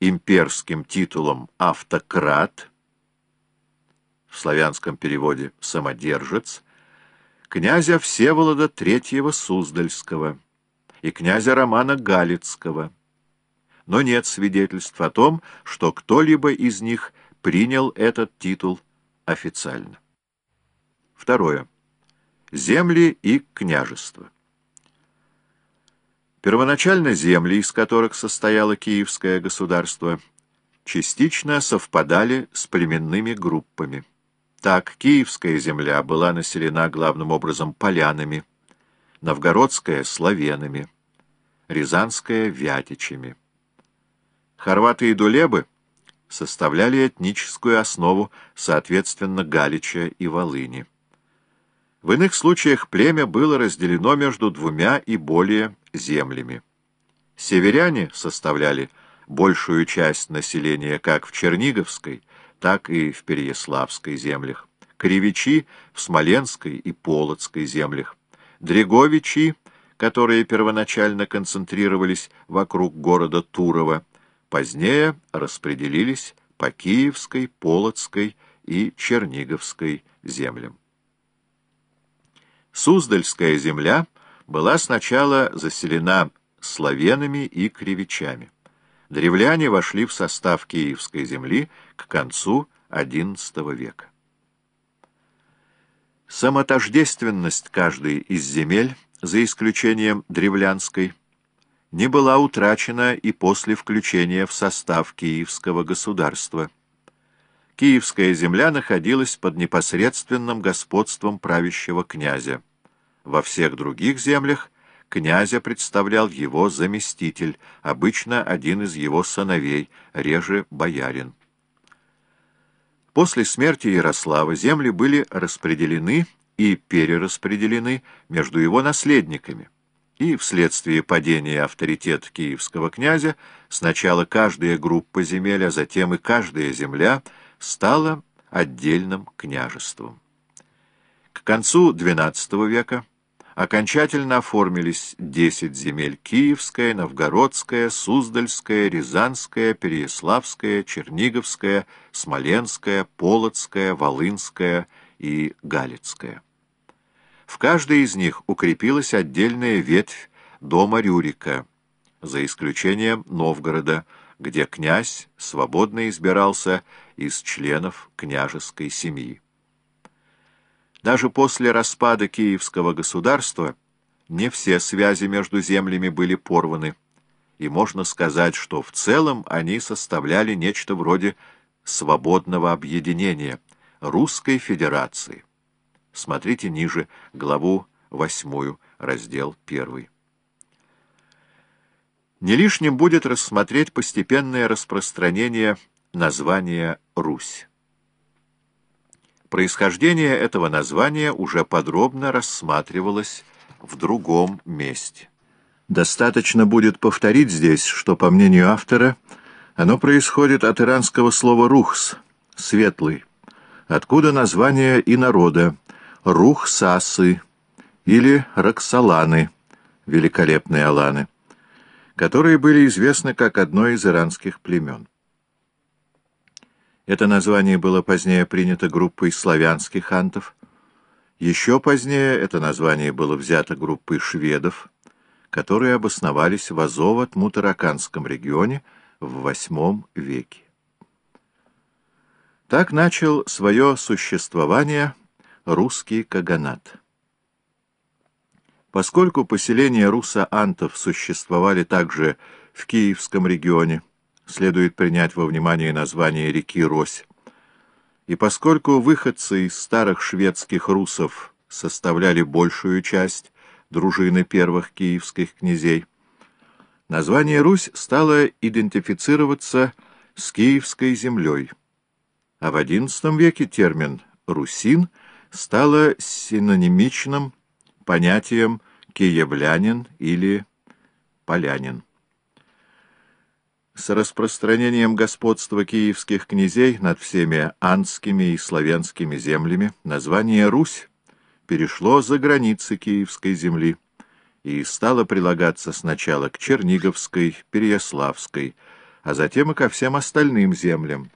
имперским титулом «автократ», в славянском переводе «самодержец», князя Всеволода III Суздальского и князя Романа Галицкого, но нет свидетельств о том, что кто-либо из них принял этот титул официально. Второе. Земли и княжества. Первоначально земли, из которых состояло Киевское государство, частично совпадали с племенными группами. Так, Киевская земля была населена главным образом полянами, Новгородская — славянами, Рязанская — вятичами. Хорваты и дулебы составляли этническую основу, соответственно, Галича и Волыни. В иных случаях племя было разделено между двумя и более землями. Северяне составляли большую часть населения как в Черниговской, так и в Переяславской землях, кривичи в Смоленской и Полоцкой землях, дреговичи, которые первоначально концентрировались вокруг города Турова, позднее распределились по Киевской, Полоцкой и Черниговской землям. Суздальская земля была сначала заселена славянами и кривичами. Древляне вошли в состав Киевской земли к концу XI века. Самотождественность каждой из земель, за исключением древлянской, не была утрачена и после включения в состав Киевского государства. Киевская земля находилась под непосредственным господством правящего князя. Во всех других землях князя представлял его заместитель, обычно один из его сыновей, реже боярин. После смерти Ярослава земли были распределены и перераспределены между его наследниками, и вследствие падения авторитета киевского князя сначала каждая группа земель, а затем и каждая земля – стало отдельным княжеством. К концу XII века окончательно оформились десять земель Киевская, Новгородская, Суздальская, Рязанская, Переяславская, Черниговская, Смоленская, Полоцкая, Волынская и Галицкая. В каждой из них укрепилась отдельная ветвь дома Рюрика, за исключением Новгорода, где князь свободно избирался из членов княжеской семьи. Даже после распада Киевского государства не все связи между землями были порваны, и можно сказать, что в целом они составляли нечто вроде свободного объединения Русской Федерации. Смотрите ниже главу 8, раздел 1. Не лишним будет рассмотреть постепенное распространение названия «Русь». Происхождение этого названия уже подробно рассматривалось в другом месте. Достаточно будет повторить здесь, что, по мнению автора, оно происходит от иранского слова «рухс» — «светлый», откуда название и народа «рухсасы» или «роксаланы» — «великолепные аланы» которые были известны как одно из иранских племен. Это название было позднее принято группой славянских антов. Еще позднее это название было взято группой шведов, которые обосновались в Азово-Тмутараканском регионе в VIII веке. Так начал свое существование русский каганат. Поскольку поселения руса-антов существовали также в Киевском регионе, следует принять во внимание название реки Рось, и поскольку выходцы из старых шведских русов составляли большую часть дружины первых киевских князей, название Русь стало идентифицироваться с киевской землей, а в XI веке термин «русин» стало синонимичным понятием киевлянин или полянин. С распространением господства киевских князей над всеми анскими и славянскими землями название «Русь» перешло за границы Киевской земли и стало прилагаться сначала к Черниговской, Переяславской, а затем и ко всем остальным землям.